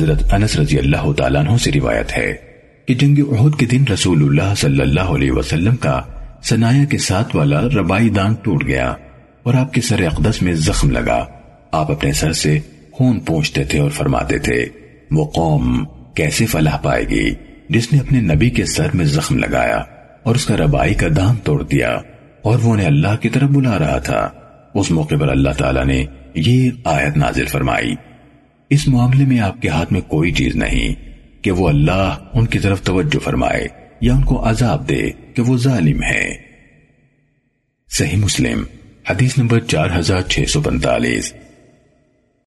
حضرت انس رضی اللہ تعالیٰ عنہ سے روایت ہے کہ جنگ احد کے دن رسول اللہ صلی اللہ علیہ وسلم کا سنایا کے ساتھ والا ربائی دان ٹوٹ گیا اور آپ کے سر اقدس میں زخم لگا۔ آپ اپنے سر سے خون پوچھتے تھے اور فرماتے تھے، وہ قوم کیسے فلاح پائے گی؟ جس نے اپنے نبی کے سر میں زخم لگایا اور اس کا ربائی کا دان توڑ دیا اور وہ انہیں اللہ کی طرف بلا رہا تھا۔ اس موقع پر اللہ تعالیٰ نے یہ آیت نازل فرمائی۔ اس معاملے میں آپ کے ہاتھ میں کوئی چیز نہیں کہ وہ اللہ ان کی طرف توجہ فرمائے یا ان کو عذاب دے کہ وہ ظالم ہے صحیح مسلم، حدیث نمبر چار ہزار چھ سو پنتالیس